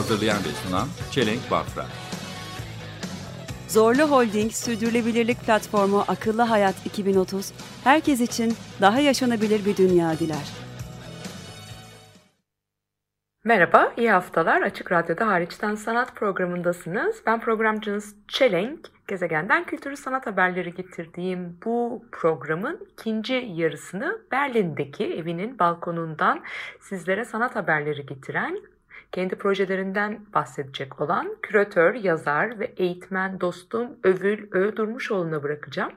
Hazırlayan ve sunan Çelenk Bafra. Zorlu Holding Sürdürülebilirlik Platformu Akıllı Hayat 2030, herkes için daha yaşanabilir bir dünya diler. Merhaba, iyi haftalar. Açık Radyo'da Hariçten Sanat programındasınız. Ben programcınız Çelenk. Gezegenden kültürü sanat haberleri getirdiğim bu programın ikinci yarısını Berlin'deki evinin balkonundan sizlere sanat haberleri getiren kendi projelerinden bahsedecek olan küratör, yazar ve eğitmen dostum Övül Öğdurmuşoğlu'na bırakacağım.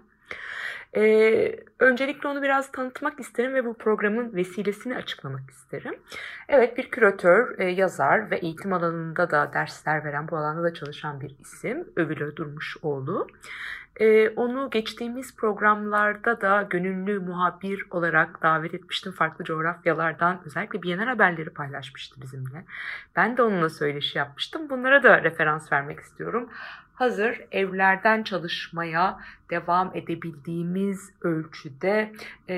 Ee, öncelikle onu biraz tanıtmak isterim ve bu programın vesilesini açıklamak isterim. Evet bir küratör, e, yazar ve eğitim alanında da dersler veren, bu alanda da çalışan bir isim Övül Durmuşoğlu. Ee, onu geçtiğimiz programlarda da gönüllü muhabir olarak davet etmiştim. Farklı coğrafyalardan özellikle Biyener haberleri paylaşmıştı bizimle. Ben de onunla söyleşi yapmıştım. Bunlara da referans vermek istiyorum. Hazır evlerden çalışmaya devam edebildiğimiz ölçüde e,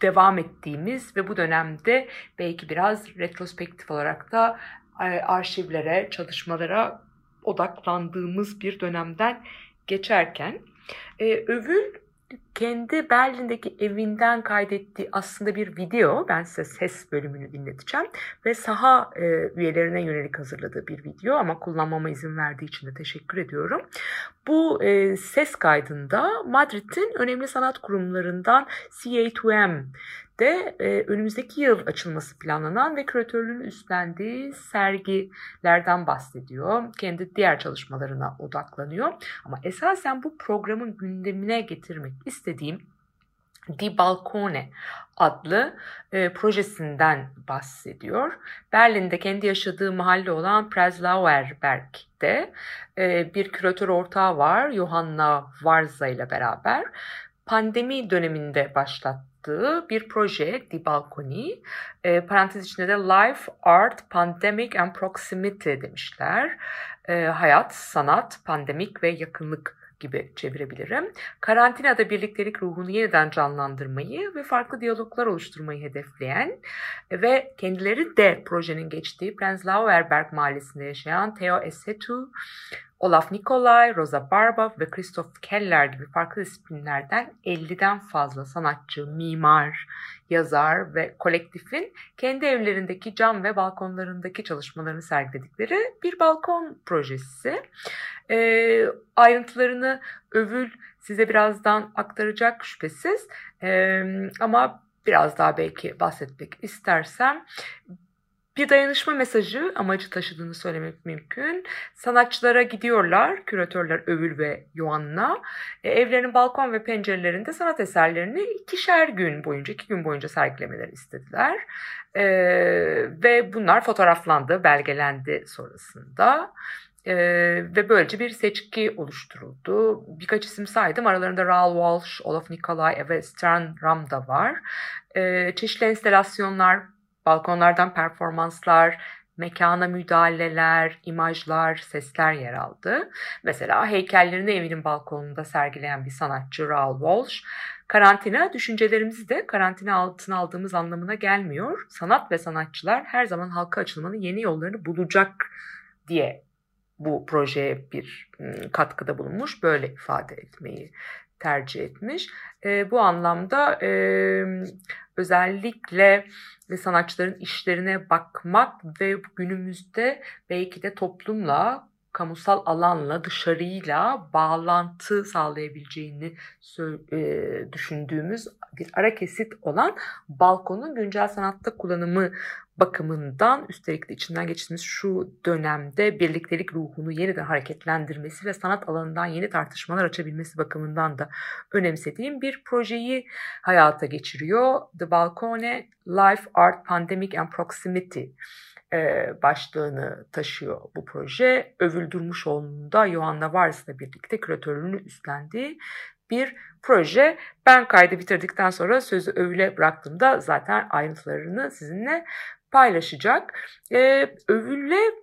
devam ettiğimiz ve bu dönemde belki biraz retrospektif olarak da e, arşivlere, çalışmalara odaklandığımız bir dönemden geçerken e, Övül kendi Berlin'deki evinden kaydettiği aslında bir video. Ben size ses bölümünü dinleteceğim. Ve saha e, üyelerine yönelik hazırladığı bir video ama kullanmama izin verdiği için de teşekkür ediyorum. Bu e, ses kaydında Madrid'in önemli sanat kurumlarından CA2M de e, önümüzdeki yıl açılması planlanan ve küratörlüğünü üstlendiği sergilerden bahsediyor. Kendi diğer çalışmalarına odaklanıyor. Ama esasen bu programın gündemine getirmek istediğim Di Balcone adlı e, projesinden bahsediyor. Berlin'de kendi yaşadığı mahalle olan Prenzlauer Berg'de e, bir küratör ortağı var Johanna Varza ile beraber. Pandemi döneminde başlattığı bir proje Di Balconi. E, parantez içinde de Life, Art, Pandemic and Proximity demişler. E, hayat, sanat, pandemik ve yakınlık gibi çevirebilirim. Karantinada birliktelik ruhunu yeniden canlandırmayı ve farklı diyaloglar oluşturmayı hedefleyen ve kendileri de projenin geçtiği Prenzlauer Berg mahallesinde yaşayan Theo Esetu, Olaf Nikolay, Rosa Barba ve Christoph Keller gibi farklı disiplinlerden 50'den fazla sanatçı, mimar, yazar ve kolektifin kendi evlerindeki cam ve balkonlarındaki çalışmalarını sergiledikleri bir balkon projesi. E, ayrıntılarını Övül size birazdan aktaracak şüphesiz e, ama biraz daha belki bahsetmek istersem bir dayanışma mesajı amacı taşıdığını söylemek mümkün. Sanatçılara gidiyorlar, küratörler Övül ve Yoanna. E, evlerinin balkon ve pencerelerinde sanat eserlerini ikişer gün boyunca, iki gün boyunca sergilemeleri istediler. E, ve bunlar fotoğraflandı, belgelendi sonrasında. Ee, ve böylece bir seçki oluşturuldu. Birkaç isim saydım. Aralarında Raoul Walsh, Olaf Nikolay ve Stern Ram da var. Ee, çeşitli enstelasyonlar, balkonlardan performanslar, mekana müdahaleler, imajlar, sesler yer aldı. Mesela heykellerini evinin balkonunda sergileyen bir sanatçı Raoul Walsh, karantina düşüncelerimizi de karantina altına aldığımız anlamına gelmiyor. Sanat ve sanatçılar her zaman halka açılmanın yeni yollarını bulacak diye bu projeye bir katkıda bulunmuş. Böyle ifade etmeyi tercih etmiş. E, bu anlamda e, özellikle sanatçıların işlerine bakmak ve günümüzde belki de toplumla kamusal alanla dışarıyla bağlantı sağlayabileceğini e, düşündüğümüz bir ara kesit olan balkonun güncel sanatta kullanımı bakımından üstelik de içinden geçtiğimiz şu dönemde birliktelik ruhunu yeniden hareketlendirmesi ve sanat alanından yeni tartışmalar açabilmesi bakımından da önemsediğim bir projeyi hayata geçiriyor. The Balcone Life Art Pandemic and Proximity e, başlığını taşıyor bu proje. Övül Durmuşoğlu'nun da Johanna Vars'la birlikte küratörlüğünü üstlendiği bir proje. Ben kaydı bitirdikten sonra sözü Övül'e bıraktığımda zaten ayrıntılarını sizinle paylaşacak. Ee, Övül'le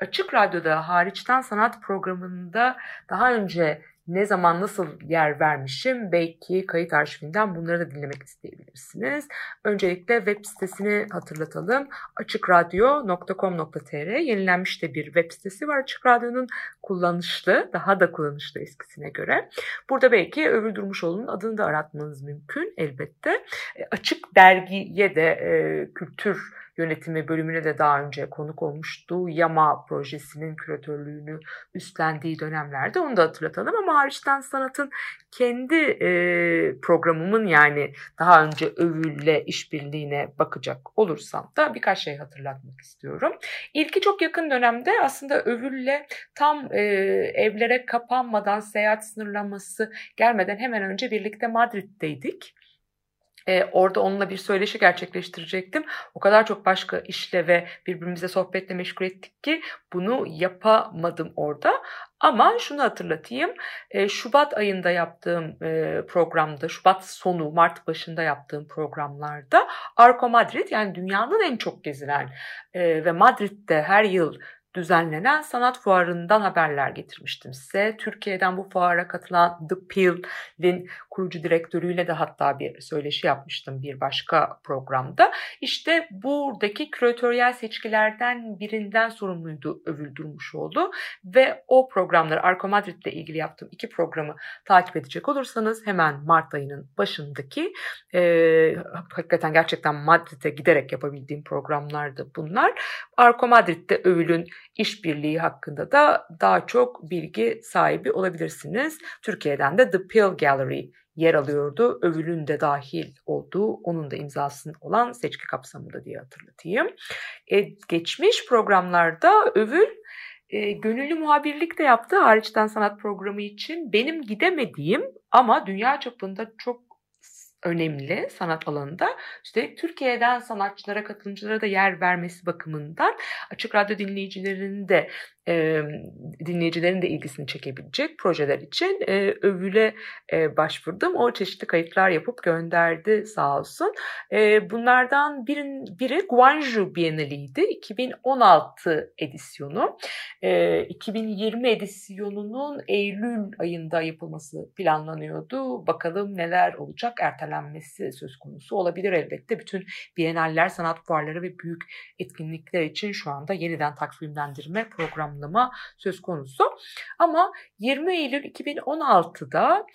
Açık Radyo'da hariçten sanat programında daha önce ne zaman nasıl yer vermişim belki kayıt arşivinden bunları da dinlemek isteyebilirsiniz. Öncelikle web sitesini hatırlatalım. açıkradyo.com.tr yenilenmiş de bir web sitesi var Açık Radyo'nun kullanışlı, daha da kullanışlı eskisine göre. Burada belki Övül Durmuşoğlu'nun adını da aratmanız mümkün elbette. E, açık dergiye de e, kültür yönetimi bölümüne de daha önce konuk olmuştu. Yama projesinin küratörlüğünü üstlendiği dönemlerde onu da hatırlatalım ama hariçten sanatın kendi e, programımın yani daha önce övülle işbirliğine bakacak olursam da birkaç şey hatırlatmak istiyorum. İlki çok yakın dönemde aslında övülle tam e, evlere kapanmadan seyahat sınırlaması gelmeden hemen önce birlikte Madrid'deydik. E, orada onunla bir söyleşi gerçekleştirecektim. O kadar çok başka işle ve birbirimize sohbetle meşgul ettik ki bunu yapamadım orada. Ama şunu hatırlatayım. E, Şubat ayında yaptığım e, programda, Şubat sonu, Mart başında yaptığım programlarda Arco Madrid yani dünyanın en çok gezilen e, ve Madrid'de her yıl düzenlenen sanat fuarından haberler getirmiştim size. Türkiye'den bu fuara katılan The Peel'in kurucu direktörüyle de hatta bir söyleşi yapmıştım bir başka programda. İşte buradaki küratöryel seçkilerden birinden sorumluydu Övül Durmuşoğlu ve o programları Arko Madrid ile ilgili yaptığım iki programı takip edecek olursanız hemen Mart ayının başındaki e, hakikaten gerçekten Madrid'e giderek yapabildiğim programlardı bunlar. Arko Madrid'de Övül'ün işbirliği hakkında da daha çok bilgi sahibi olabilirsiniz. Türkiye'den de The Pill Gallery yer alıyordu. Övül'ün de dahil olduğu, onun da imzasının olan seçki kapsamında diye hatırlatayım. E, geçmiş programlarda Övül e, gönüllü muhabirlik de yaptı hariçten sanat programı için. Benim gidemediğim ama dünya çapında çok önemli sanat alanında. İşte Türkiye'den sanatçılara, katılımcılara da yer vermesi bakımından Açık Radyo dinleyicilerinin de e, dinleyicilerin de ilgisini çekebilecek projeler için e, övüle e, başvurdum. O çeşitli kayıtlar yapıp gönderdi sağ olsun. E, bunlardan birin, biri Guangzhou Bienaliydi. 2016 edisyonu. E, 2020 edisyonunun Eylül ayında yapılması planlanıyordu. Bakalım neler olacak ertelenmesi söz konusu olabilir elbette. Bütün bienaller, sanat fuarları ve büyük etkinlikler için şu anda yeniden takvimlendirme programı planlama söz konusu. Ama 20 Eylül 2016'da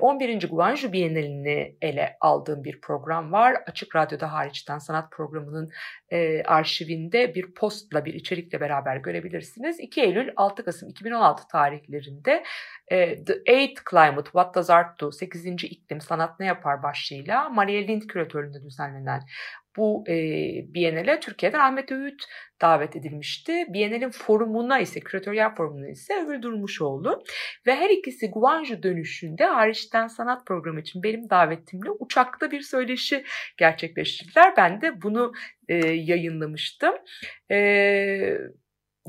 11. E, Guangzhou Bienalini ele aldığım bir program var. Açık Radyo'da hariçten sanat programının e, arşivinde bir postla bir içerikle beraber görebilirsiniz. 2 Eylül 6 Kasım 2016 tarihlerinde e, The Eighth Climate What Does Art Do 8. İklim Sanat Ne Yapar başlığıyla Maria Lind küratörlüğünde düzenlenen bu e, Biennale Türkiye'den Ahmet Öğüt davet edilmişti. Biennale'in forumuna ise, küratöryel forumuna ise Övül Durmuşoğlu ve her ikisi Guangzhou dönüşünde hariçten sanat programı için benim davetimle uçakta bir söyleşi gerçekleştirdiler. Ben de bunu e, yayınlamıştım. E,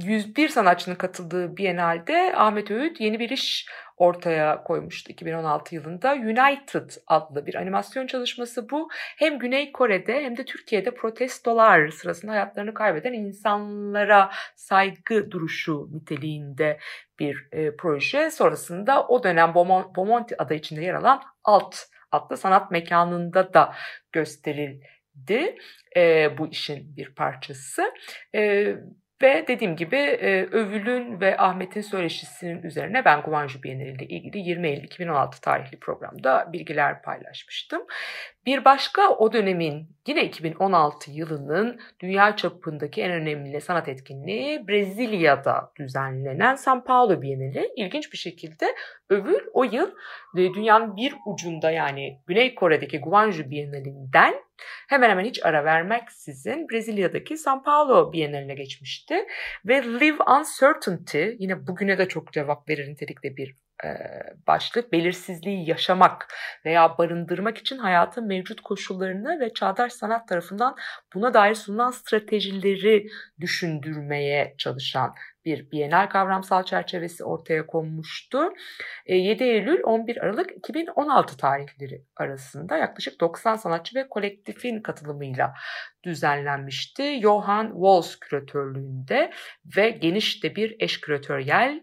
101 sanatçının katıldığı Biennale'de Ahmet Öğüt yeni bir iş ortaya koymuştu 2016 yılında. United adlı bir animasyon çalışması bu. Hem Güney Kore'de hem de Türkiye'de protestolar sırasında hayatlarını kaybeden insanlara saygı duruşu niteliğinde bir e, proje. Sonrasında o dönem Bomonti adı içinde yer alan Alt adlı sanat mekanında da gösterildi e, bu işin bir parçası. E, ve dediğim gibi e, Övül'ün ve Ahmet'in söyleşisinin üzerine ben Guangzhou Bienali ile ilgili 20 Eylül 2016 tarihli programda bilgiler paylaşmıştım. Bir başka o dönemin yine 2016 yılının dünya çapındaki en önemli sanat etkinliği Brezilya'da düzenlenen São Paulo Bienali. İlginç bir şekilde Övül o yıl e, dünyanın bir ucunda yani Güney Kore'deki Guangzhou Bienalinden hemen hemen hiç ara vermeksizin Brezilya'daki São Paulo Bienaline geçmişti. Ve Live Uncertainty yine bugüne de çok cevap verir nitelikte bir başlık. Belirsizliği yaşamak veya barındırmak için hayatın mevcut koşullarını ve çağdaş sanat tarafından buna dair sunulan stratejileri düşündürmeye çalışan bir Bienal kavramsal çerçevesi ortaya konmuştu. 7 Eylül 11 Aralık 2016 tarihleri arasında yaklaşık 90 sanatçı ve kolektifin katılımıyla düzenlenmişti. Johann Walls küratörlüğünde ve geniş de bir eş küratöryel,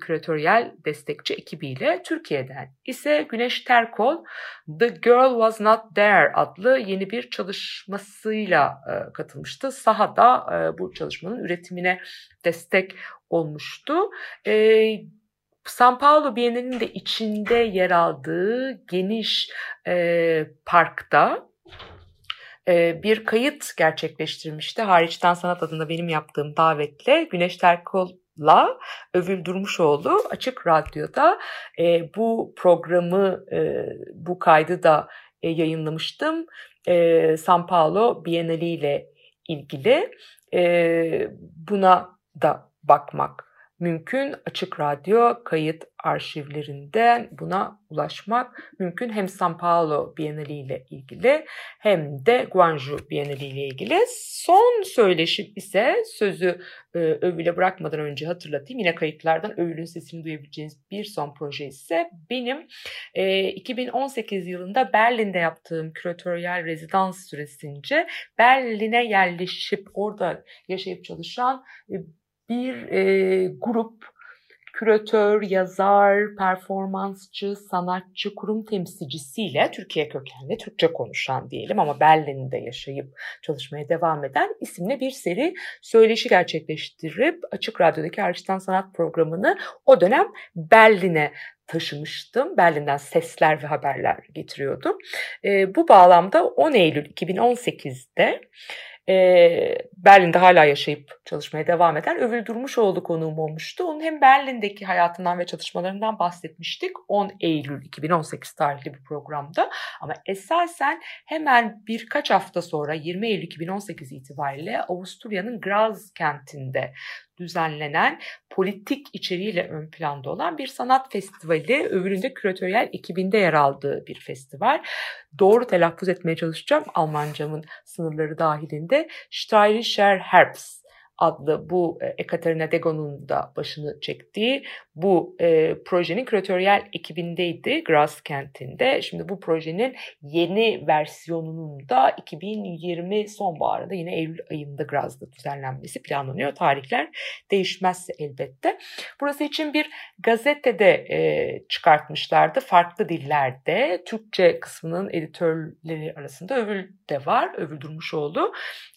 küratöryel destekçi ekibiyle Türkiye'den ise Güneş Terkol The Girl Was Not There adlı yeni bir çalışmasıyla e, katılmıştı. Sahada e, bu çalışmanın üretimine destek olmuştu. E, San Paulo Bienali'nin de içinde yer aldığı geniş e, parkta bir kayıt gerçekleştirmişti. Hariçten Sanat adında benim yaptığım davetle Güneş Terkol'la Övül Durmuşoğlu Açık Radyo'da bu programı, bu kaydı da yayınlamıştım. San Paulo Bienali ile ilgili. Buna da bakmak mümkün. Açık Radyo kayıt arşivlerinden buna ulaşmak mümkün. Hem San Paulo Bienali ile ilgili hem de Guangzhou Bienali ile ilgili. Son söyleşim ise sözü e, Övül'e bırakmadan önce hatırlatayım. Yine kayıtlardan Övül'ün sesini duyabileceğiniz bir son proje ise benim e, 2018 yılında Berlin'de yaptığım küratöryel rezidans süresince Berlin'e yerleşip orada yaşayıp çalışan e, bir e, grup küratör, yazar, performansçı, sanatçı, kurum temsilcisiyle Türkiye kökenli, Türkçe konuşan diyelim ama Berlin'de yaşayıp çalışmaya devam eden isimli bir seri söyleşi gerçekleştirip Açık Radyo'daki Hariçten Sanat programını o dönem Berlin'e taşımıştım. Berlin'den sesler ve haberler getiriyordum. E, bu bağlamda 10 Eylül 2018'de e, Berlin'de hala yaşayıp çalışmaya devam eden Övül Durmuşoğlu konuğum olmuştu. Onun hem Berlin'deki hayatından ve çalışmalarından bahsetmiştik 10 Eylül 2018 tarihli bir programda. Ama esasen hemen birkaç hafta sonra 20 Eylül 2018 itibariyle Avusturya'nın Graz kentinde düzenlenen politik içeriğiyle ön planda olan bir sanat festivali. Övülünde küratöryel ekibinde yer aldığı bir festival. Doğru telaffuz etmeye çalışacağım Almancamın sınırları dahilinde. Steirischer Herbst adlı bu e, Ekaterina Degon'un da başını çektiği bu e, projenin küratöryel ekibindeydi Graz kentinde. Şimdi bu projenin yeni versiyonunun da 2020 sonbaharında yine Eylül ayında Graz'da düzenlenmesi planlanıyor. Tarihler değişmezse elbette. Burası için bir gazetede e, çıkartmışlardı farklı dillerde. Türkçe kısmının editörleri arasında Övül de var. Övül Durmuşoğlu.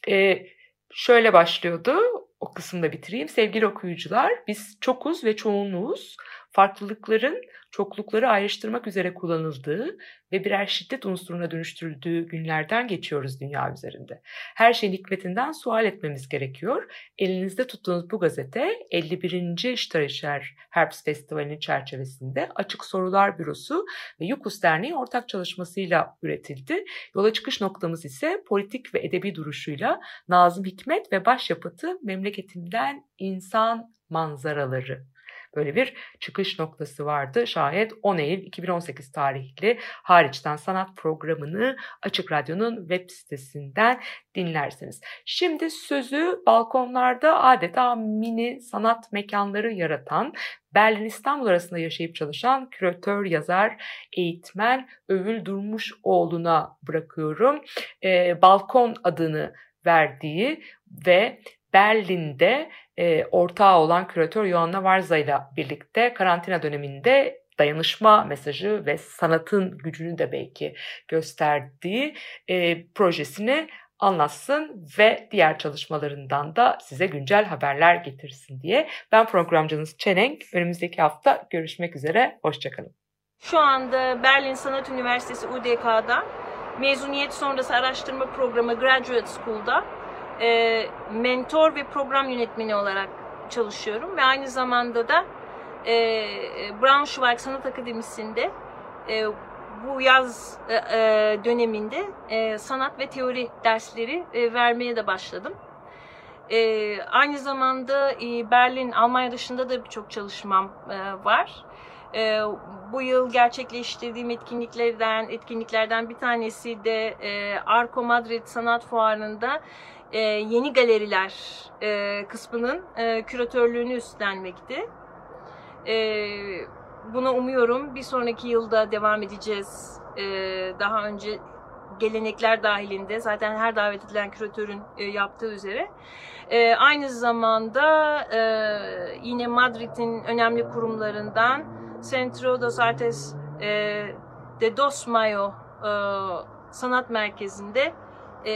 E, şöyle başlıyordu. O kısımda bitireyim. Sevgili okuyucular, biz çokuz ve çoğunluğuz. Farklılıkların çoklukları ayrıştırmak üzere kullanıldığı ve birer şiddet unsuruna dönüştürüldüğü günlerden geçiyoruz dünya üzerinde. Her şeyin hikmetinden sual etmemiz gerekiyor. Elinizde tuttuğunuz bu gazete 51. Steirischer Herbst Festivali'nin çerçevesinde Açık Sorular Bürosu ve Yukus Derneği ortak çalışmasıyla üretildi. Yola çıkış noktamız ise politik ve edebi duruşuyla Nazım Hikmet ve başyapıtı Memleketimden İnsan Manzaraları böyle bir çıkış noktası vardı. Şayet 10 Eylül 2018 tarihli hariçten sanat programını Açık Radyo'nun web sitesinden dinlersiniz. Şimdi sözü balkonlarda adeta mini sanat mekanları yaratan Berlin İstanbul arasında yaşayıp çalışan küratör, yazar, eğitmen Övül Durmuşoğlu'na bırakıyorum. Ee, balkon adını verdiği ve Berlin'de e, ortağı olan küratör Joanna Varza ile birlikte karantina döneminde dayanışma mesajı ve sanatın gücünü de belki gösterdiği e, projesini anlatsın ve diğer çalışmalarından da size güncel haberler getirsin diye. Ben programcınız Çelenk. Önümüzdeki hafta görüşmek üzere. Hoşçakalın. Şu anda Berlin Sanat Üniversitesi UDK'da mezuniyet sonrası araştırma programı Graduate School'da e, mentor ve program yönetmeni olarak çalışıyorum ve aynı zamanda da e, Braunschweig Sanat Akademisi'nde e, bu yaz e, e, döneminde e, sanat ve teori dersleri e, vermeye de başladım. E, aynı zamanda e, Berlin, Almanya dışında da birçok çalışmam e, var. E, bu yıl gerçekleştirdiğim etkinliklerden etkinliklerden bir tanesi de e, Arco Madrid Sanat Fuarı'nda e, yeni galeriler e, kısmının e, küratörlüğünü üstlenmekti. E, buna umuyorum bir sonraki yılda devam edeceğiz. E, daha önce gelenekler dahilinde zaten her davet edilen küratörün e, yaptığı üzere. E, aynı zamanda e, yine Madrid'in önemli kurumlarından Centro dos Artes e, de Dos Mayo e, Sanat Merkezi'nde e,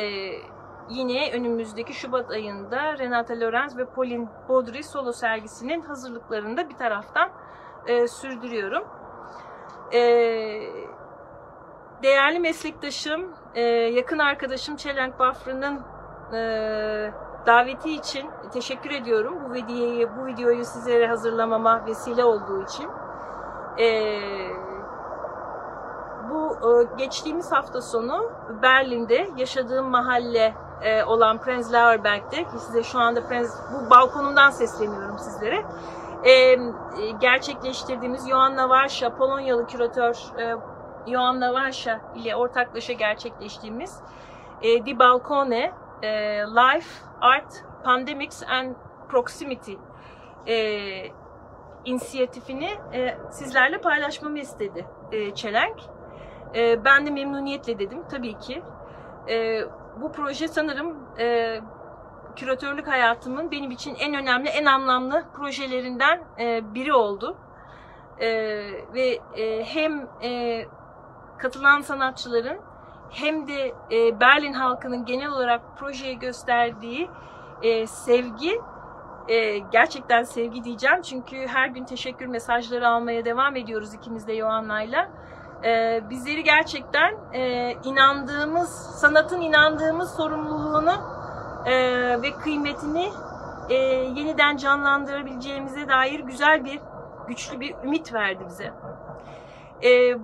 yine önümüzdeki Şubat ayında Renata Lorenz ve Pauline Baudry solo sergisinin hazırlıklarını bir taraftan e, sürdürüyorum. E, değerli meslektaşım, e, yakın arkadaşım Çelenk Bafrı'nın e, daveti için teşekkür ediyorum. Bu videoyu, bu videoyu sizlere hazırlamama vesile olduğu için. E, bu e, geçtiğimiz hafta sonu Berlin'de yaşadığım mahalle e, olan Prenzlauerberg'de ki size şu anda Prenz, bu balkonumdan sesleniyorum sizlere. E, e, gerçekleştirdiğimiz Joanna Varsha, Polonyalı küratör e, Joanna Varsha ile ortaklaşa gerçekleştiğimiz e, Di Balcone e, Life, Art, Pandemics and Proximity e, inisiyatifini e, sizlerle paylaşmamı istedi e, Çelenk. E, ben de memnuniyetle dedim tabii ki. E, bu proje sanırım e, küratörlük hayatımın benim için en önemli, en anlamlı projelerinden e, biri oldu. E, ve e, hem e, katılan sanatçıların hem de e, Berlin halkının genel olarak projeye gösterdiği e, sevgi e, gerçekten sevgi diyeceğim çünkü her gün teşekkür mesajları almaya devam ediyoruz ikimiz de Yohanna'yla. E, bizleri gerçekten e, inandığımız, sanatın inandığımız sorumluluğunu e, ve kıymetini e, yeniden canlandırabileceğimize dair güzel bir, güçlü bir ümit verdi bize. E,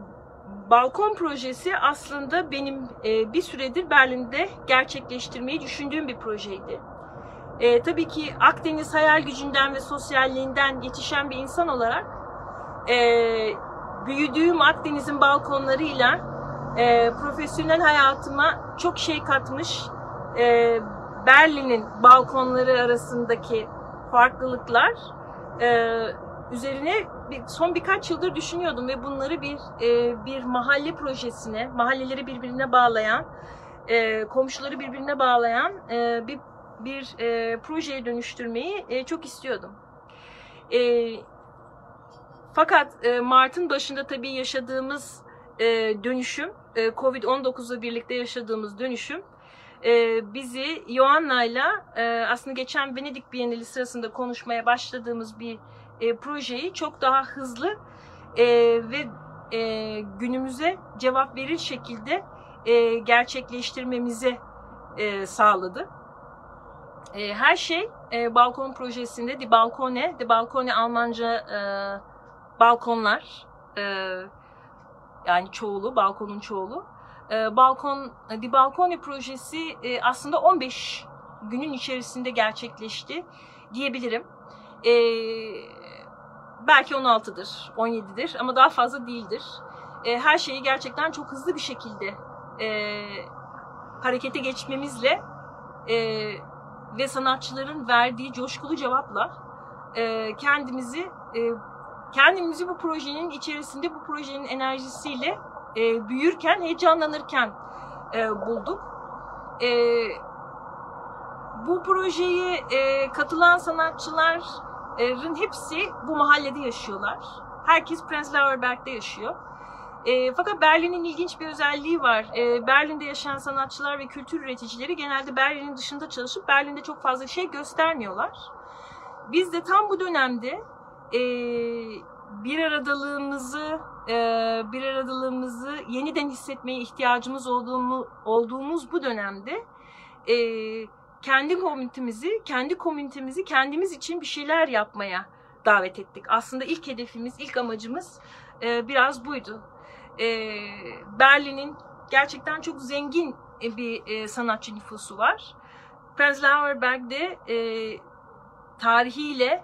Balkon projesi aslında benim e, bir süredir Berlin'de gerçekleştirmeyi düşündüğüm bir projeydi. E, tabii ki Akdeniz hayal gücünden ve sosyalliğinden yetişen bir insan olarak e, büyüdüğüm Akdeniz'in balkonlarıyla e, profesyonel hayatıma çok şey katmış. E, Berlin'in balkonları arasındaki farklılıklar e, üzerine bir, son birkaç yıldır düşünüyordum ve bunları bir e, bir mahalle projesine, mahalleleri birbirine bağlayan, e, komşuları birbirine bağlayan e, bir bir e, projeye dönüştürmeyi e, çok istiyordum. E, fakat e, Mart'ın başında tabii yaşadığımız e, dönüşüm, e, Covid-19'la birlikte yaşadığımız dönüşüm e, bizi Yoanna'yla e, aslında geçen Venedik Bienali sırasında konuşmaya başladığımız bir e, projeyi çok daha hızlı e, ve e, günümüze cevap verir şekilde e, gerçekleştirmemizi e, sağladı. E, her şey e, balkon projesinde Di Balkone, Di Balkone Almanca e, balkonlar, e, yani çoğulu, balkonun çoğulu. E, balkon, Di Balkone projesi e, aslında 15 günün içerisinde gerçekleşti diyebilirim. E, belki 16'dır, 17'dir ama daha fazla değildir. E, her şeyi gerçekten çok hızlı bir şekilde e, harekete geçmemizle e, ve sanatçıların verdiği coşkulu cevapla e, kendimizi e, kendimizi bu projenin içerisinde bu projenin enerjisiyle e, büyürken, heyecanlanırken e, bulduk. E, bu projeyi e, katılan sanatçıların hepsi bu mahallede yaşıyorlar. Herkes Prenzlauerberg'de yaşıyor. E, fakat Berlin'in ilginç bir özelliği var. E, Berlin'de yaşayan sanatçılar ve kültür üreticileri genelde Berlin'in dışında çalışıp Berlin'de çok fazla şey göstermiyorlar. Biz de tam bu dönemde e, bir aradalığımızı e, bir aradalığımızı yeniden hissetmeye ihtiyacımız olduğumu, olduğumuz bu dönemde e, kendi komünitemizi, kendi komünitemizi kendimiz için bir şeyler yapmaya davet ettik. Aslında ilk hedefimiz, ilk amacımız e, biraz buydu. E, Berlin'in gerçekten çok zengin bir e, sanatçı nüfusu var. Prenzlauer Berg'de e, tarihiyle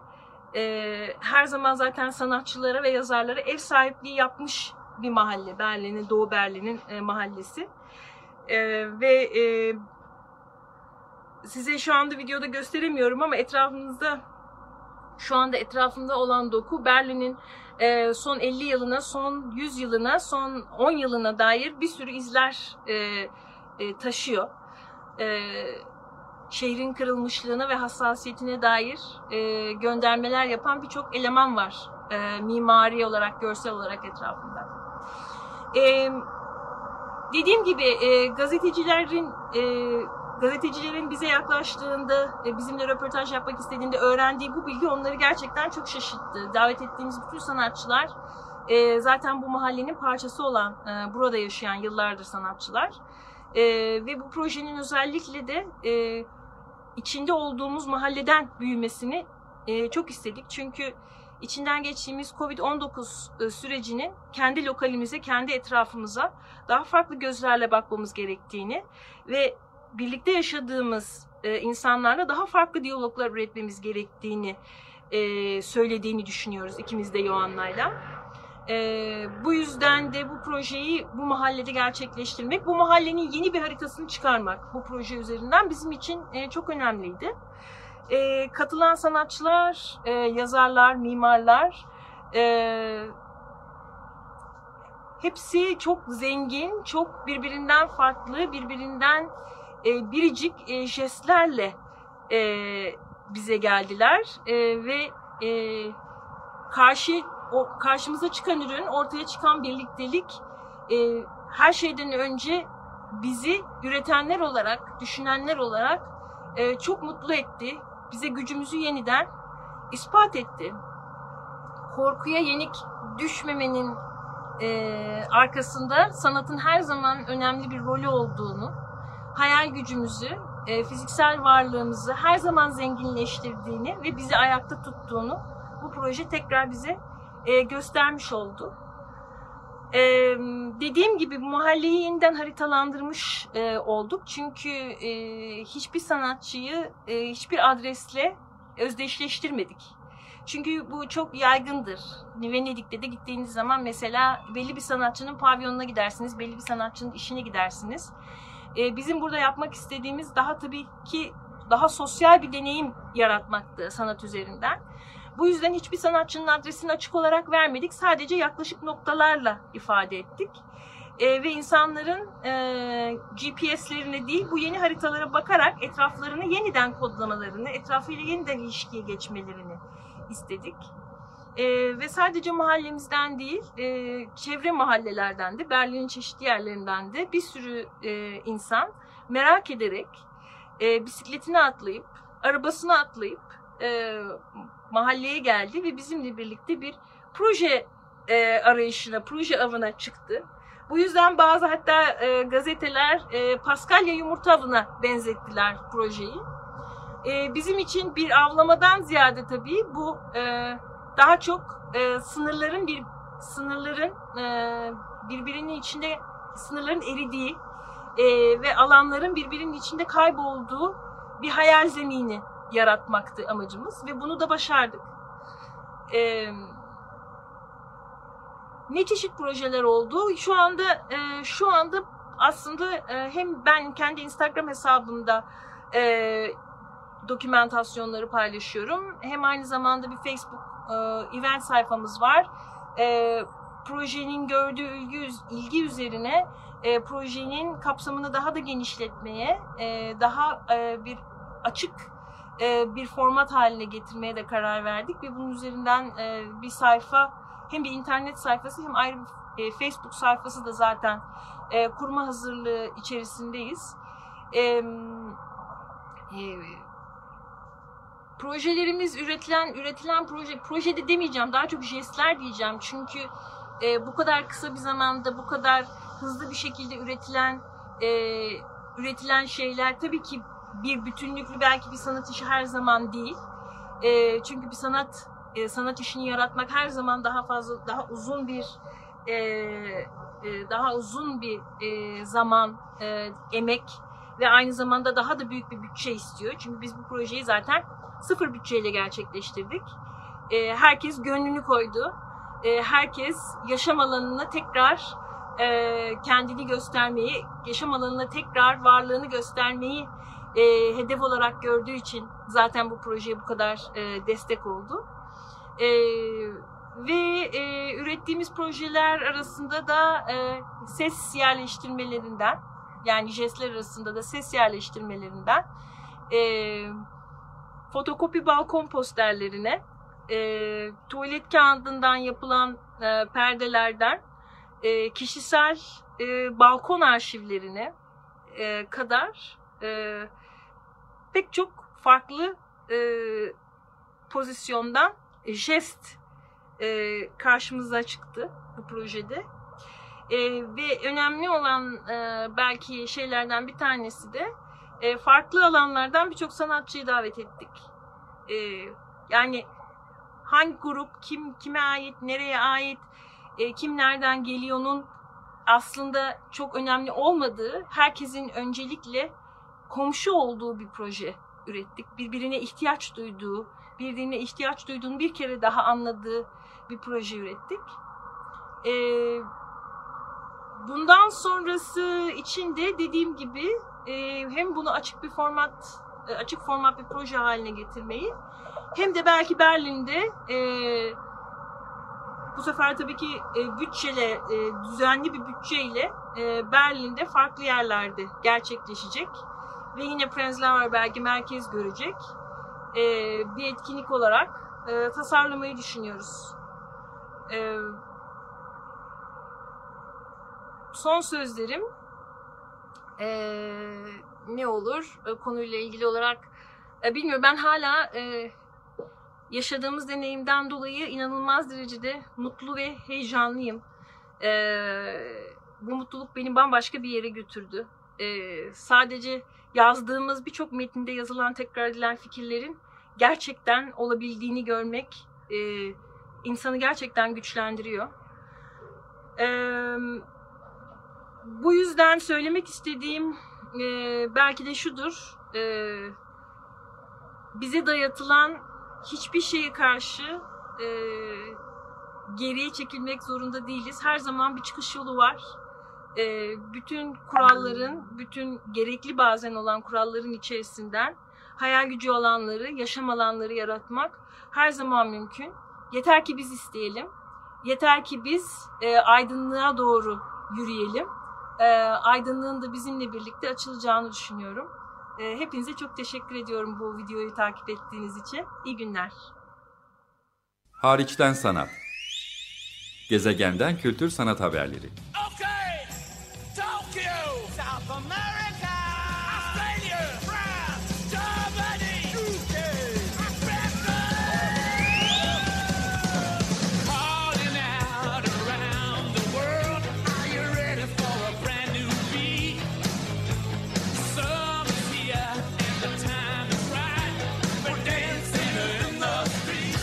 e, her zaman zaten sanatçılara ve yazarlara ev sahipliği yapmış bir mahalle. Berlin'in, Doğu Berlin'in e, mahallesi. E, ve e, size şu anda videoda gösteremiyorum ama etrafınızda şu anda etrafımda olan doku Berlin'in e, son 50 yılına, son 100 yılına, son 10 yılına dair bir sürü izler e, e, taşıyor. E, şehrin kırılmışlığına ve hassasiyetine dair e, göndermeler yapan birçok eleman var. E, mimari olarak, görsel olarak etrafında. E, dediğim gibi e, gazetecilerin e, gazetecilerin bize yaklaştığında, e, bizimle röportaj yapmak istediğinde öğrendiği bu bilgi onları gerçekten çok şaşırttı. Davet ettiğimiz bütün sanatçılar e, zaten bu mahallenin parçası olan, e, burada yaşayan yıllardır sanatçılar. E, ve bu projenin özellikle de e, içinde olduğumuz mahalleden büyümesini e, çok istedik. Çünkü içinden geçtiğimiz Covid-19 e, sürecinin kendi lokalimize, kendi etrafımıza daha farklı gözlerle bakmamız gerektiğini ve birlikte yaşadığımız e, insanlarla daha farklı diyaloglar üretmemiz gerektiğini e, söylediğini düşünüyoruz ikimiz de Yohan'layla. E, bu yüzden de bu projeyi bu mahallede gerçekleştirmek, bu mahallenin yeni bir haritasını çıkarmak bu proje üzerinden bizim için e, çok önemliydi. E, katılan sanatçılar, e, yazarlar, mimarlar e, hepsi çok zengin, çok birbirinden farklı, birbirinden e, biricik e, jestlerle e, bize geldiler e, ve e, karşı o karşımıza çıkan ürün, ortaya çıkan birliktelik e, her şeyden önce bizi üretenler olarak, düşünenler olarak e, çok mutlu etti. Bize gücümüzü yeniden ispat etti. Korkuya yenik düşmemenin e, arkasında sanatın her zaman önemli bir rolü olduğunu, hayal gücümüzü, e, fiziksel varlığımızı her zaman zenginleştirdiğini ve bizi ayakta tuttuğunu bu proje tekrar bize e, göstermiş oldu. E, dediğim gibi mahalleyi yeniden haritalandırmış e, olduk. Çünkü e, hiçbir sanatçıyı e, hiçbir adresle özdeşleştirmedik. Çünkü bu çok yaygındır. Venedik'te de gittiğiniz zaman mesela belli bir sanatçının pavyonuna gidersiniz, belli bir sanatçının işine gidersiniz. Ee, bizim burada yapmak istediğimiz daha tabii ki daha sosyal bir deneyim yaratmaktı sanat üzerinden. Bu yüzden hiçbir sanatçının adresini açık olarak vermedik. Sadece yaklaşık noktalarla ifade ettik. Ee, ve insanların e, GPS'lerine değil bu yeni haritalara bakarak etraflarını yeniden kodlamalarını, etrafıyla yeniden ilişkiye geçmelerini istedik. Ee, ve sadece mahallemizden değil, e, çevre mahallelerden de, Berlin'in çeşitli yerlerinden de bir sürü e, insan merak ederek e, bisikletine atlayıp, arabasına atlayıp e, mahalleye geldi ve bizimle birlikte bir proje e, arayışına, proje avına çıktı. Bu yüzden bazı hatta e, gazeteler e, Paskalya yumurta avına benzettiler projeyi. E, bizim için bir avlamadan ziyade tabii bu e, daha çok e, sınırların bir sınırların e, birbirinin içinde sınırların eridiği e, ve alanların birbirinin içinde kaybolduğu bir hayal zemini yaratmaktı amacımız ve bunu da başardık. E, ne çeşit projeler oldu? Şu anda e, şu anda aslında e, hem ben kendi Instagram hesabımda e, dokümantasyonları paylaşıyorum. Hem aynı zamanda bir Facebook e, event sayfamız var. E, projenin gördüğü ilgi, ilgi üzerine e, projenin kapsamını daha da genişletmeye, e, daha e, bir açık e, bir format haline getirmeye de karar verdik ve bunun üzerinden e, bir sayfa hem bir internet sayfası hem ayrı bir e, Facebook sayfası da zaten kurma hazırlığı içerisindeyiz. Projelerimiz üretilen üretilen proje projede demeyeceğim daha çok jestler diyeceğim çünkü bu kadar kısa bir zamanda bu kadar hızlı bir şekilde üretilen üretilen şeyler tabii ki bir bütünlüklü belki bir sanat işi her zaman değil e, çünkü bir sanat e, sanat işini yaratmak her zaman daha fazla daha uzun bir e, e, daha uzun bir e, zaman e, emek ve aynı zamanda daha da büyük bir bütçe istiyor çünkü biz bu projeyi zaten sıfır bütçeyle gerçekleştirdik. E, herkes gönlünü koydu. E, herkes yaşam alanını tekrar e, kendini göstermeyi, yaşam alanına tekrar varlığını göstermeyi e, hedef olarak gördüğü için zaten bu projeye bu kadar e, destek oldu. E, ve e, ürettiğimiz projeler arasında da e, ses yerleştirmelerinden, yani jestler arasında da ses yerleştirmelerinden, e, fotokopi balkon posterlerine, e, tuvalet kağıdından yapılan e, perdelerden, e, kişisel e, balkon arşivlerine e, kadar e, pek çok farklı e, pozisyondan jest e, karşımıza çıktı bu projede. E, ve önemli olan e, belki şeylerden bir tanesi de e, farklı alanlardan birçok sanatçıyı davet ettik. E, yani hangi grup, kim kime ait, nereye ait, e, kim nereden geliyor'nun aslında çok önemli olmadığı, herkesin öncelikle komşu olduğu bir proje ürettik. Birbirine ihtiyaç duyduğu, birbirine ihtiyaç duyduğunu bir kere daha anladığı bir proje ürettik. E, bundan sonrası için de dediğim gibi e, hem bunu açık bir format, e, açık format bir proje haline getirmeyi hem de belki Berlin'de e, bu sefer tabii ki e, bütçeyle, e, düzenli bir bütçeyle e, Berlin'de farklı yerlerde gerçekleşecek. Ve yine Prenzlauer belki merkez görecek e, bir etkinlik olarak e, tasarlamayı düşünüyoruz. E, son sözlerim e, ne olur e, konuyla ilgili olarak e, bilmiyorum ben hala e, yaşadığımız deneyimden dolayı inanılmaz derecede mutlu ve heyecanlıyım. Ee, bu mutluluk beni bambaşka bir yere götürdü. Ee, sadece yazdığımız birçok metinde yazılan tekrar edilen fikirlerin gerçekten olabildiğini görmek e, insanı gerçekten güçlendiriyor. Ee, bu yüzden söylemek istediğim e, belki de şudur. E, bize dayatılan hiçbir şeye karşı e, geriye çekilmek zorunda değiliz. Her zaman bir çıkış yolu var. E, bütün kuralların, bütün gerekli bazen olan kuralların içerisinden hayal gücü alanları, yaşam alanları yaratmak her zaman mümkün. Yeter ki biz isteyelim. Yeter ki biz e, aydınlığa doğru yürüyelim. E, aydınlığın da bizimle birlikte açılacağını düşünüyorum. E, hepinize çok teşekkür ediyorum bu videoyu takip ettiğiniz için. İyi günler. Hariçten sanat. Gezegenden kültür sanat haberleri.